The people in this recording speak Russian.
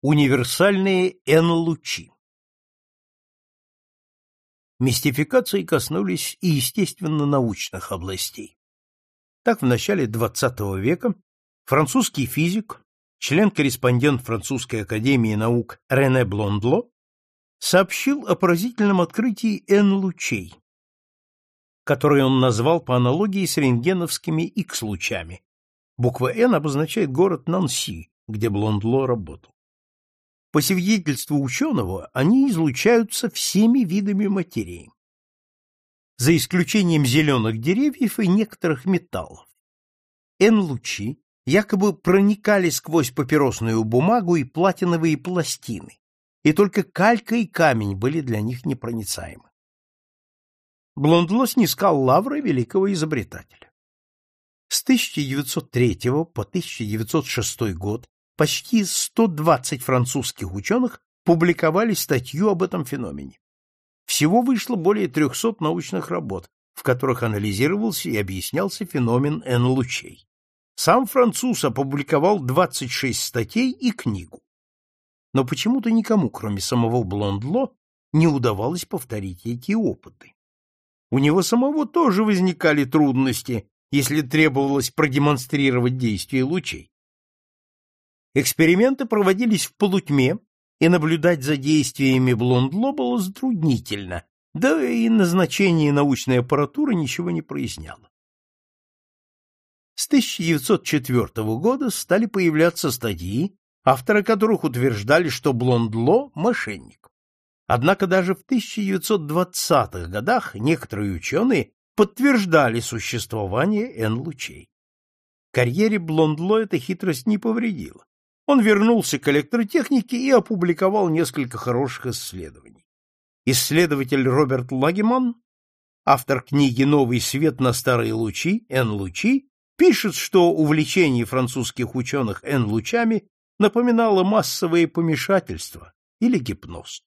Универсальные N-лучи Мистификации коснулись и естественно-научных областей. Так в начале XX века французский физик, член-корреспондент Французской академии наук Рене Блондло сообщил о поразительном открытии N-лучей, которые он назвал по аналогии с рентгеновскими X-лучами. Буква N обозначает город Нанси, где Блондло работал. По свидетельству ученого, они излучаются всеми видами материи, за исключением зеленых деревьев и некоторых металлов. N-лучи якобы проникали сквозь папиросную бумагу и платиновые пластины, и только калька и камень были для них непроницаемы. Блондло снискал лавры великого изобретателя. С 1903 по 1906 год почти 120 французских ученых публиковали статью об этом феномене. Всего вышло более 300 научных работ, в которых анализировался и объяснялся феномен N-лучей. Сам француз опубликовал 26 статей и книгу. Но почему-то никому, кроме самого Блондло, не удавалось повторить эти опыты. У него самого тоже возникали трудности, если требовалось продемонстрировать действие лучей. Эксперименты проводились в полутьме, и наблюдать за действиями Блондло было затруднительно, да и назначение научной аппаратуры ничего не проясняло. С 1904 года стали появляться статьи, авторы которых утверждали, что Блондло – мошенник. Однако даже в 1920-х годах некоторые ученые подтверждали существование N-лучей. Карьере Блондло эта хитрость не повредила. Он вернулся к электротехнике и опубликовал несколько хороших исследований. Исследователь Роберт Лагеман, автор книги «Новый свет на старые лучи» N-лучи, пишет, что увлечение французских ученых N-лучами напоминало массовое помешательство или гипноз.